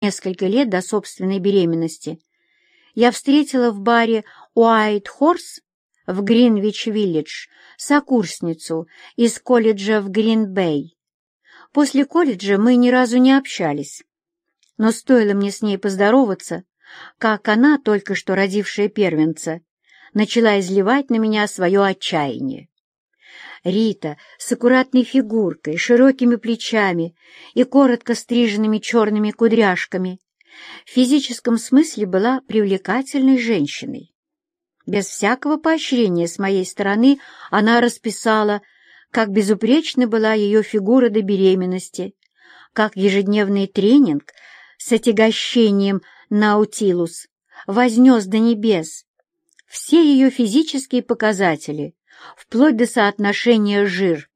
несколько лет до собственной беременности, я встретила в баре Уайт Хорс в Гринвич-Виллидж сокурсницу из колледжа в Грин-Бэй. После колледжа мы ни разу не общались, но стоило мне с ней поздороваться, как она, только что родившая первенца, начала изливать на меня свое отчаяние. Рита с аккуратной фигуркой, широкими плечами и коротко стриженными черными кудряшками в физическом смысле была привлекательной женщиной. Без всякого поощрения с моей стороны она расписала, как безупречна была ее фигура до беременности, как ежедневный тренинг с отягощением Наутилус вознес до небес все ее физические показатели, вплоть до соотношения жир,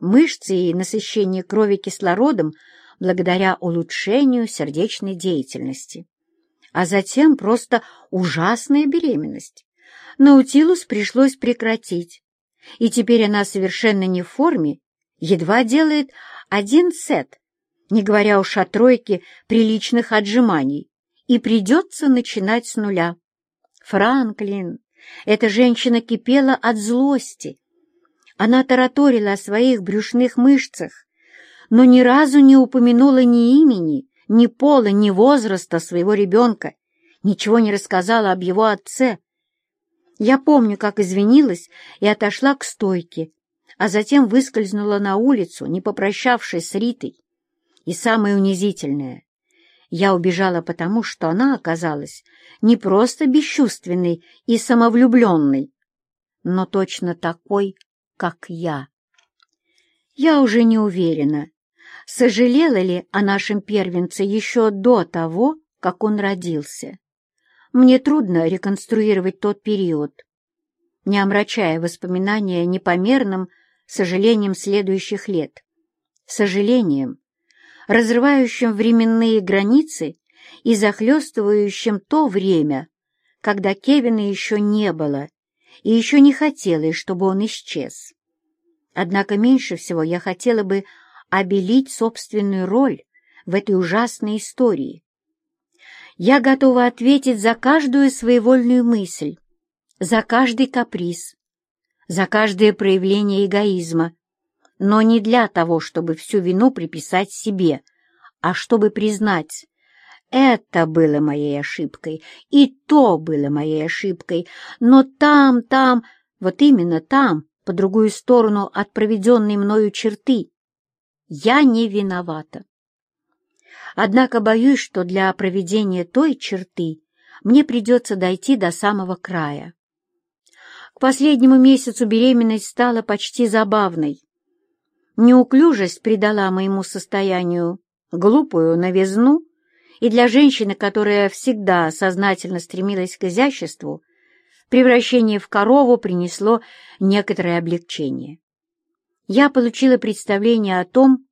мышцы и насыщения крови кислородом благодаря улучшению сердечной деятельности. А затем просто ужасная беременность. Наутилус пришлось прекратить, и теперь она совершенно не в форме, едва делает один сет, не говоря уж о тройке приличных отжиманий, и придется начинать с нуля. Франклин, эта женщина кипела от злости. Она тараторила о своих брюшных мышцах, но ни разу не упомянула ни имени, ни пола, ни возраста своего ребенка, ничего не рассказала об его отце. Я помню, как извинилась и отошла к стойке, а затем выскользнула на улицу, не попрощавшись с Ритой. И самое унизительное, я убежала потому, что она оказалась не просто бесчувственной и самовлюбленной, но точно такой, как я. Я уже не уверена, сожалела ли о нашем первенце еще до того, как он родился. Мне трудно реконструировать тот период, не омрачая воспоминания непомерным сожалением следующих лет. Сожалением, разрывающим временные границы и захлестывающим то время, когда Кевина еще не было, и еще не хотелось, чтобы он исчез. Однако меньше всего я хотела бы обелить собственную роль в этой ужасной истории. Я готова ответить за каждую своевольную мысль, за каждый каприз, за каждое проявление эгоизма, но не для того, чтобы всю вину приписать себе, а чтобы признать, это было моей ошибкой, и то было моей ошибкой, но там, там, вот именно там, по другую сторону от проведенной мною черты, я не виновата. Однако боюсь, что для проведения той черты мне придется дойти до самого края. К последнему месяцу беременность стала почти забавной. Неуклюжесть придала моему состоянию глупую новизну, и для женщины, которая всегда сознательно стремилась к изяществу, превращение в корову принесло некоторое облегчение. Я получила представление о том,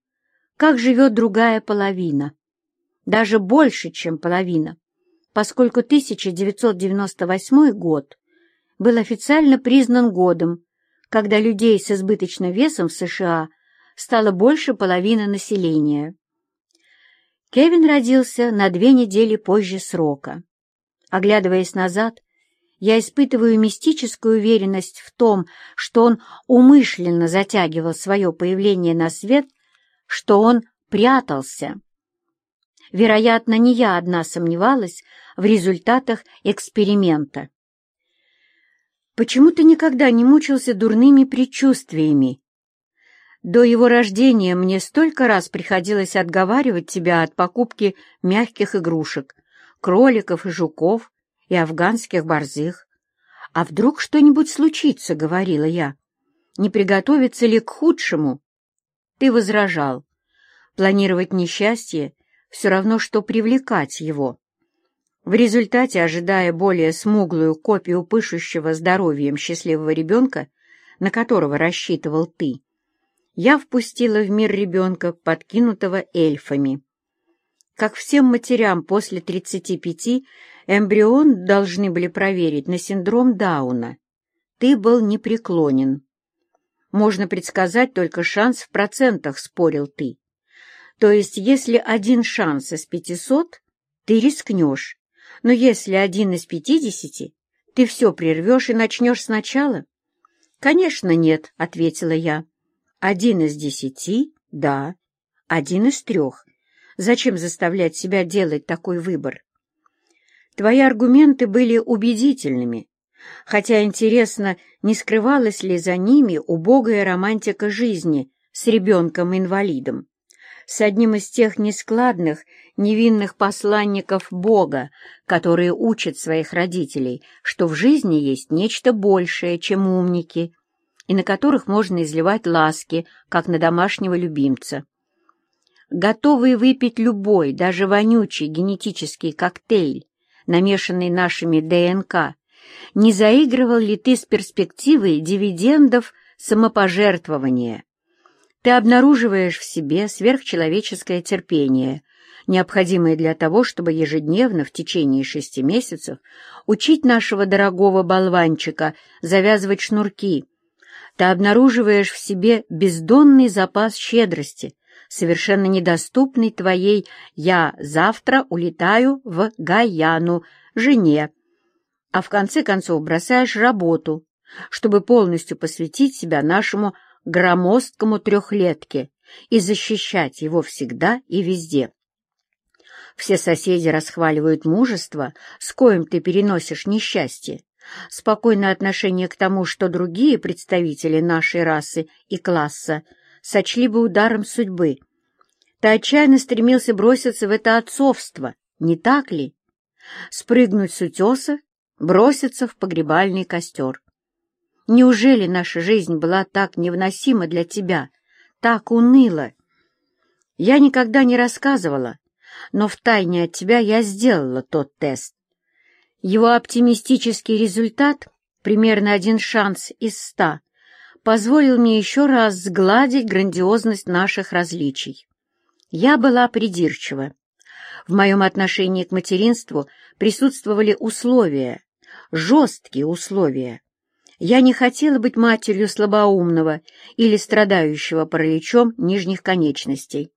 как живет другая половина, даже больше, чем половина, поскольку 1998 год был официально признан годом, когда людей с избыточным весом в США стало больше половины населения. Кевин родился на две недели позже срока. Оглядываясь назад, я испытываю мистическую уверенность в том, что он умышленно затягивал свое появление на свет, что он прятался. Вероятно, не я одна сомневалась в результатах эксперимента. Почему ты никогда не мучился дурными предчувствиями? До его рождения мне столько раз приходилось отговаривать тебя от покупки мягких игрушек, кроликов и жуков и афганских борзых. «А вдруг что-нибудь случится?» — говорила я. «Не приготовиться ли к худшему?» Ты возражал. Планировать несчастье — все равно, что привлекать его. В результате, ожидая более смуглую копию пышущего здоровьем счастливого ребенка, на которого рассчитывал ты, я впустила в мир ребенка, подкинутого эльфами. Как всем матерям после 35, эмбрион должны были проверить на синдром Дауна. Ты был непреклонен. Можно предсказать только шанс в процентах, спорил ты. То есть, если один шанс из 500, ты рискнешь, но если один из пятидесяти, ты все прервешь и начнешь сначала? «Конечно, нет», — ответила я. «Один из десяти? Да. Один из трех. Зачем заставлять себя делать такой выбор?» Твои аргументы были убедительными, хотя интересно, не скрывалась ли за ними убогая романтика жизни с ребенком-инвалидом, с одним из тех нескладных, невинных посланников Бога, которые учат своих родителей, что в жизни есть нечто большее, чем умники, и на которых можно изливать ласки, как на домашнего любимца. Готовые выпить любой, даже вонючий генетический коктейль, намешанный нашими ДНК, не заигрывал ли ты с перспективой дивидендов самопожертвования? Ты обнаруживаешь в себе сверхчеловеческое терпение, необходимое для того, чтобы ежедневно в течение шести месяцев учить нашего дорогого болванчика завязывать шнурки. Ты обнаруживаешь в себе бездонный запас щедрости, совершенно недоступный твоей «я завтра улетаю в Гаяну» жене, а в конце концов бросаешь работу, чтобы полностью посвятить себя нашему громоздкому трехлетке и защищать его всегда и везде. Все соседи расхваливают мужество, с коим ты переносишь несчастье, спокойное отношение к тому, что другие представители нашей расы и класса сочли бы ударом судьбы. Ты отчаянно стремился броситься в это отцовство, не так ли? Спрыгнуть с утеса броситься в погребальный костер. Неужели наша жизнь была так невыносима для тебя, так уныла? Я никогда не рассказывала, но втайне от тебя я сделала тот тест. Его оптимистический результат, примерно один шанс из ста, позволил мне еще раз сгладить грандиозность наших различий. Я была придирчива. В моем отношении к материнству присутствовали условия, жесткие условия. Я не хотела быть матерью слабоумного или страдающего параличом нижних конечностей.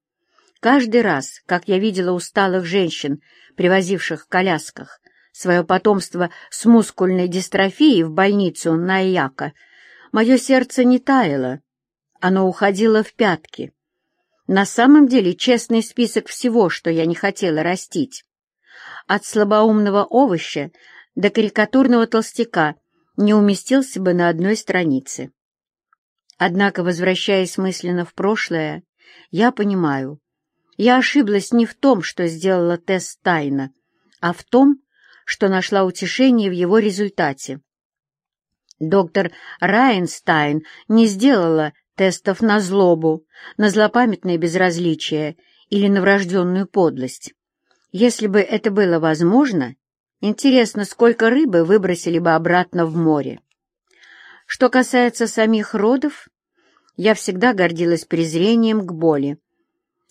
Каждый раз, как я видела усталых женщин, привозивших в колясках, свое потомство с мускульной дистрофией в больницу на Ияка, мое сердце не таяло, оно уходило в пятки. На самом деле честный список всего, что я не хотела растить. От слабоумного овоща до карикатурного толстяка не уместился бы на одной странице. Однако, возвращаясь мысленно в прошлое, я понимаю, я ошиблась не в том, что сделала тест тайно, а в том, что нашла утешение в его результате. Доктор Райнстайн не сделала тестов на злобу, на злопамятное безразличие или на врожденную подлость. Если бы это было возможно, Интересно, сколько рыбы выбросили бы обратно в море. Что касается самих родов, я всегда гордилась презрением к боли.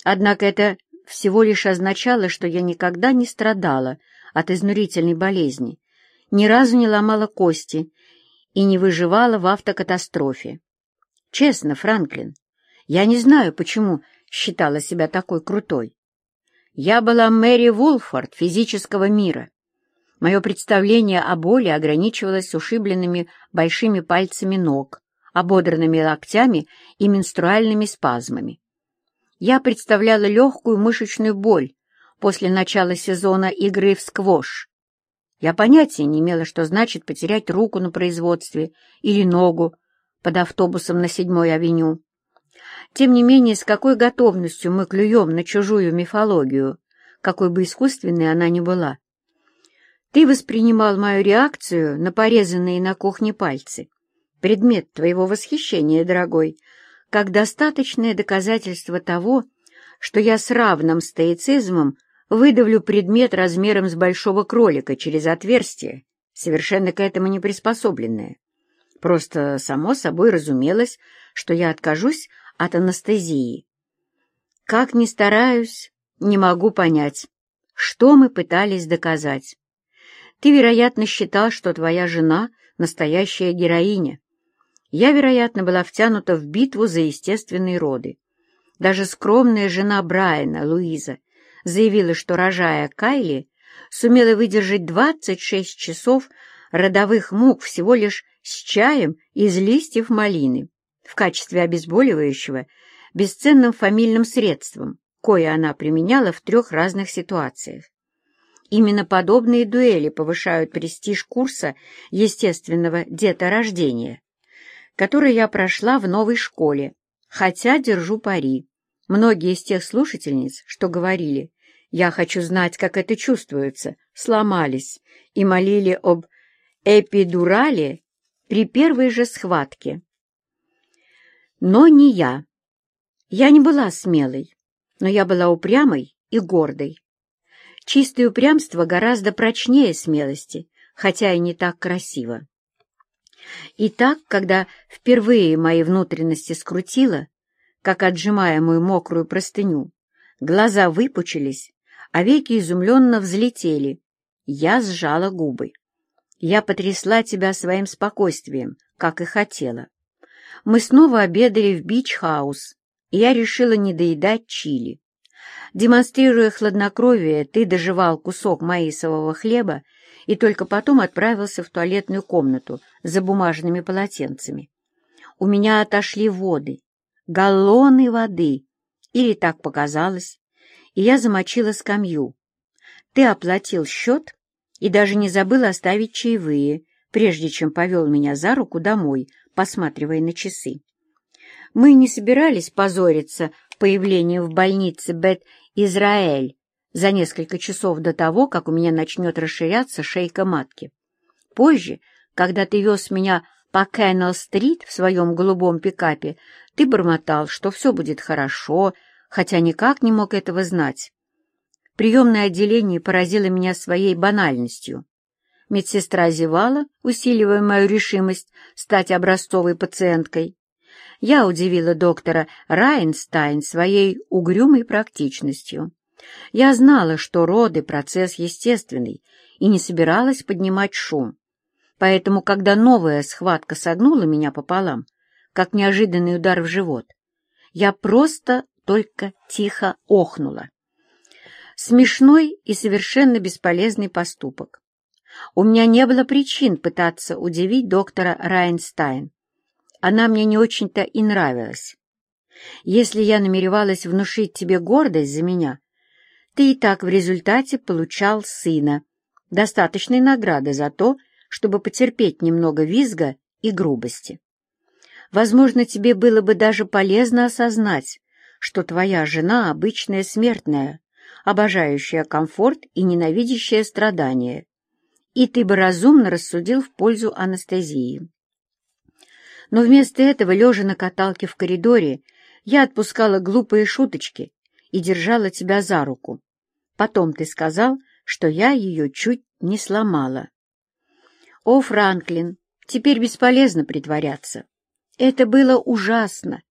Однако это всего лишь означало, что я никогда не страдала от изнурительной болезни, ни разу не ломала кости и не выживала в автокатастрофе. Честно, Франклин, я не знаю, почему считала себя такой крутой. Я была Мэри Вулфорд физического мира. Мое представление о боли ограничивалось ушибленными большими пальцами ног, ободранными локтями и менструальными спазмами. Я представляла легкую мышечную боль после начала сезона игры в сквош. Я понятия не имела, что значит потерять руку на производстве или ногу под автобусом на седьмой авеню. Тем не менее, с какой готовностью мы клюем на чужую мифологию, какой бы искусственной она ни была. Ты воспринимал мою реакцию на порезанные на кухне пальцы, предмет твоего восхищения, дорогой, как достаточное доказательство того, что я с равным стоицизмом выдавлю предмет размером с большого кролика через отверстие, совершенно к этому не приспособленное. Просто само собой разумелось, что я откажусь от анестезии. Как ни стараюсь, не могу понять, что мы пытались доказать. Ты, вероятно, считал, что твоя жена — настоящая героиня. Я, вероятно, была втянута в битву за естественные роды. Даже скромная жена Брайана, Луиза, заявила, что, рожая Кайли, сумела выдержать 26 часов родовых мук всего лишь с чаем из листьев малины в качестве обезболивающего бесценным фамильным средством, кое она применяла в трех разных ситуациях. Именно подобные дуэли повышают престиж курса естественного деторождения, который я прошла в новой школе, хотя держу пари. Многие из тех слушательниц, что говорили «я хочу знать, как это чувствуется», сломались и молили об эпидурале при первой же схватке. Но не я. Я не была смелой, но я была упрямой и гордой. Чистое упрямство гораздо прочнее смелости, хотя и не так красиво. И так, когда впервые мои внутренности скрутило, как отжимая мою мокрую простыню, глаза выпучились, а веки изумленно взлетели. Я сжала губы. Я потрясла тебя своим спокойствием, как и хотела. Мы снова обедали в Beach House, и я решила не доедать чили. Демонстрируя хладнокровие, ты дожевал кусок маисового хлеба и только потом отправился в туалетную комнату за бумажными полотенцами. У меня отошли воды, галлоны воды, или так показалось, и я замочила скамью. Ты оплатил счет и даже не забыл оставить чаевые, прежде чем повел меня за руку домой, посматривая на часы. Мы не собирались позориться появлением в больнице Бет-Израэль за несколько часов до того, как у меня начнет расширяться шейка матки. Позже, когда ты вез меня по Кеннелл-стрит в своем голубом пикапе, ты бормотал, что все будет хорошо, хотя никак не мог этого знать. Приемное отделение поразило меня своей банальностью. Медсестра зевала, усиливая мою решимость стать образцовой пациенткой. Я удивила доктора Райнстайн своей угрюмой практичностью. Я знала, что роды — процесс естественный, и не собиралась поднимать шум. Поэтому, когда новая схватка согнула меня пополам, как неожиданный удар в живот, я просто только тихо охнула. Смешной и совершенно бесполезный поступок. У меня не было причин пытаться удивить доктора Райнстайн. Она мне не очень-то и нравилась. Если я намеревалась внушить тебе гордость за меня, ты и так в результате получал сына, достаточной награды за то, чтобы потерпеть немного визга и грубости. Возможно, тебе было бы даже полезно осознать, что твоя жена — обычная смертная, обожающая комфорт и ненавидящая страдания, и ты бы разумно рассудил в пользу анестезии. Но вместо этого, лежа на каталке в коридоре, я отпускала глупые шуточки и держала тебя за руку. Потом ты сказал, что я ее чуть не сломала. О, Франклин, теперь бесполезно притворяться. Это было ужасно.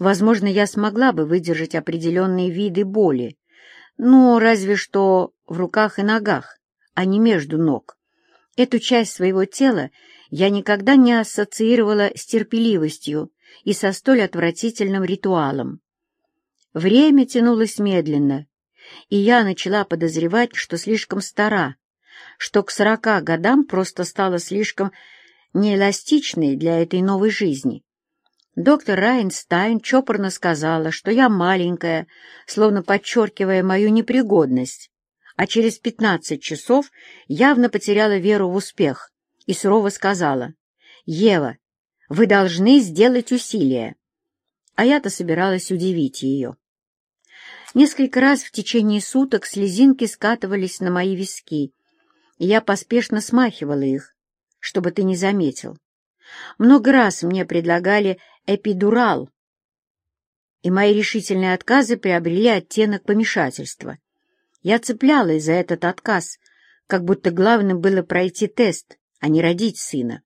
Возможно, я смогла бы выдержать определенные виды боли, но разве что в руках и ногах, а не между ног. Эту часть своего тела я никогда не ассоциировала с терпеливостью и со столь отвратительным ритуалом. Время тянулось медленно, и я начала подозревать, что слишком стара, что к сорока годам просто стала слишком неэластичной для этой новой жизни. Доктор Райнстайн чопорно сказала, что я маленькая, словно подчеркивая мою непригодность, а через пятнадцать часов явно потеряла веру в успех и сурово сказала, «Ева, вы должны сделать усилие». А я-то собиралась удивить ее. Несколько раз в течение суток слезинки скатывались на мои виски, и я поспешно смахивала их, чтобы ты не заметил. Много раз мне предлагали эпидурал, и мои решительные отказы приобрели оттенок помешательства. Я цеплялась за этот отказ, как будто главным было пройти тест, а не родить сына.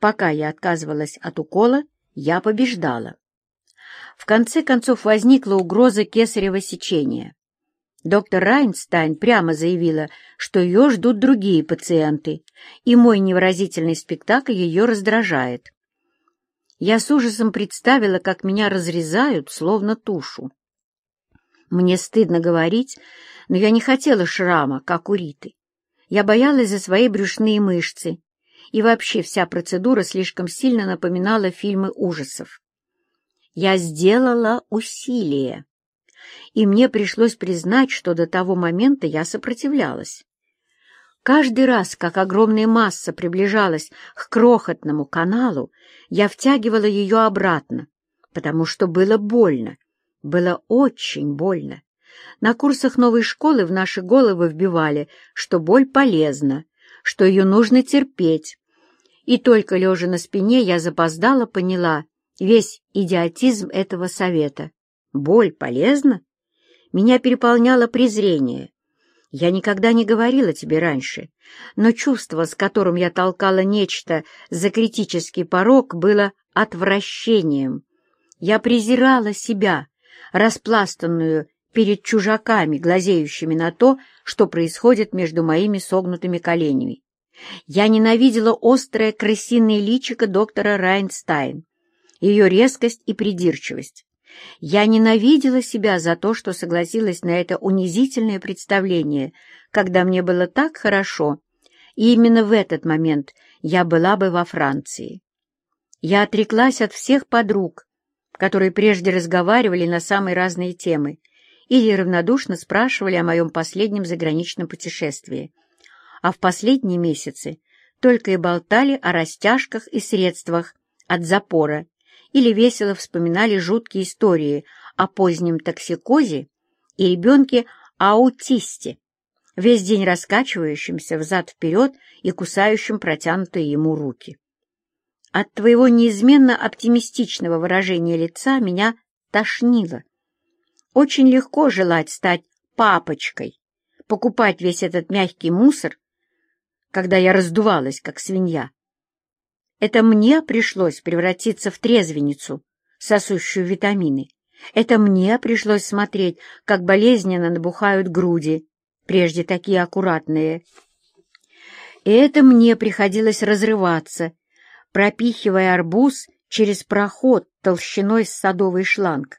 Пока я отказывалась от укола, я побеждала. В конце концов возникла угроза кесарево сечения. Доктор Райнстайн прямо заявила, что ее ждут другие пациенты, и мой невыразительный спектакль ее раздражает. Я с ужасом представила, как меня разрезают, словно тушу. Мне стыдно говорить, но я не хотела шрама, как у Риты. Я боялась за свои брюшные мышцы, и вообще вся процедура слишком сильно напоминала фильмы ужасов. Я сделала усилие, и мне пришлось признать, что до того момента я сопротивлялась. Каждый раз, как огромная масса приближалась к крохотному каналу, я втягивала ее обратно, потому что было больно, было очень больно. На курсах новой школы в наши головы вбивали, что боль полезна, что ее нужно терпеть. И только лежа на спине я запоздала поняла весь идиотизм этого совета. Боль полезна? Меня переполняло презрение. Я никогда не говорила тебе раньше, но чувство, с которым я толкала нечто за критический порог, было отвращением. Я презирала себя, распластанную перед чужаками, глазеющими на то, что происходит между моими согнутыми коленями. Я ненавидела острое крысиное личико доктора Райнстайн, ее резкость и придирчивость. Я ненавидела себя за то, что согласилась на это унизительное представление, когда мне было так хорошо, и именно в этот момент я была бы во Франции. Я отреклась от всех подруг, которые прежде разговаривали на самые разные темы или равнодушно спрашивали о моем последнем заграничном путешествии, а в последние месяцы только и болтали о растяжках и средствах от запора или весело вспоминали жуткие истории о позднем токсикозе и ребенке-аутисте, весь день раскачивающимся взад-вперед и кусающим протянутые ему руки. От твоего неизменно оптимистичного выражения лица меня тошнило. Очень легко желать стать папочкой, покупать весь этот мягкий мусор, когда я раздувалась, как свинья. Это мне пришлось превратиться в трезвенницу, сосущую витамины. Это мне пришлось смотреть, как болезненно набухают груди, прежде такие аккуратные. И это мне приходилось разрываться, пропихивая арбуз через проход толщиной с садовый шланг.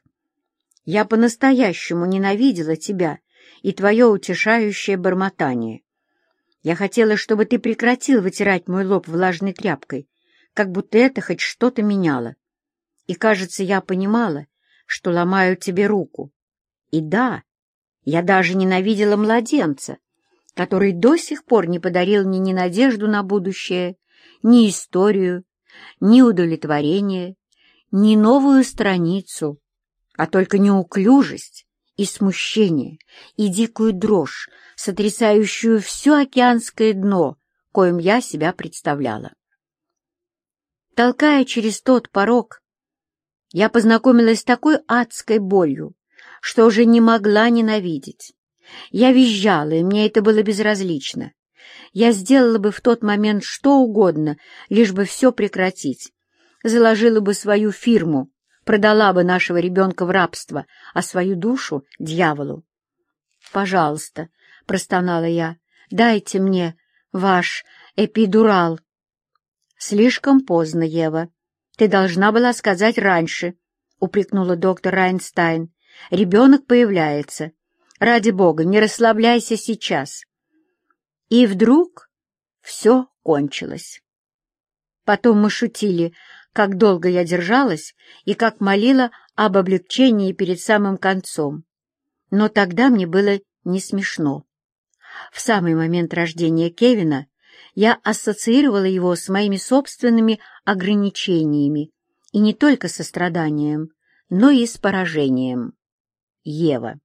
Я по-настоящему ненавидела тебя и твое утешающее бормотание. Я хотела, чтобы ты прекратил вытирать мой лоб влажной тряпкой, как будто это хоть что-то меняло. И, кажется, я понимала, что ломаю тебе руку. И да, я даже ненавидела младенца, который до сих пор не подарил мне ни надежду на будущее, ни историю, ни удовлетворение, ни новую страницу, а только неуклюжесть и смущение, и дикую дрожь, сотрясающую все океанское дно, коим я себя представляла. Толкая через тот порог, я познакомилась с такой адской болью, что уже не могла ненавидеть. Я визжала, и мне это было безразлично. Я сделала бы в тот момент что угодно, лишь бы все прекратить. Заложила бы свою фирму, продала бы нашего ребенка в рабство, а свою душу — дьяволу. «Пожалуйста», — простонала я, — «дайте мне ваш эпидурал». «Слишком поздно, Ева. Ты должна была сказать раньше», — упрекнула доктор Райнстайн. «Ребенок появляется. Ради бога, не расслабляйся сейчас». И вдруг все кончилось. Потом мы шутили, как долго я держалась и как молила об облегчении перед самым концом. Но тогда мне было не смешно. В самый момент рождения Кевина я ассоциировала его с моими собственными ограничениями и не только со страданием, но и с поражением. Ева.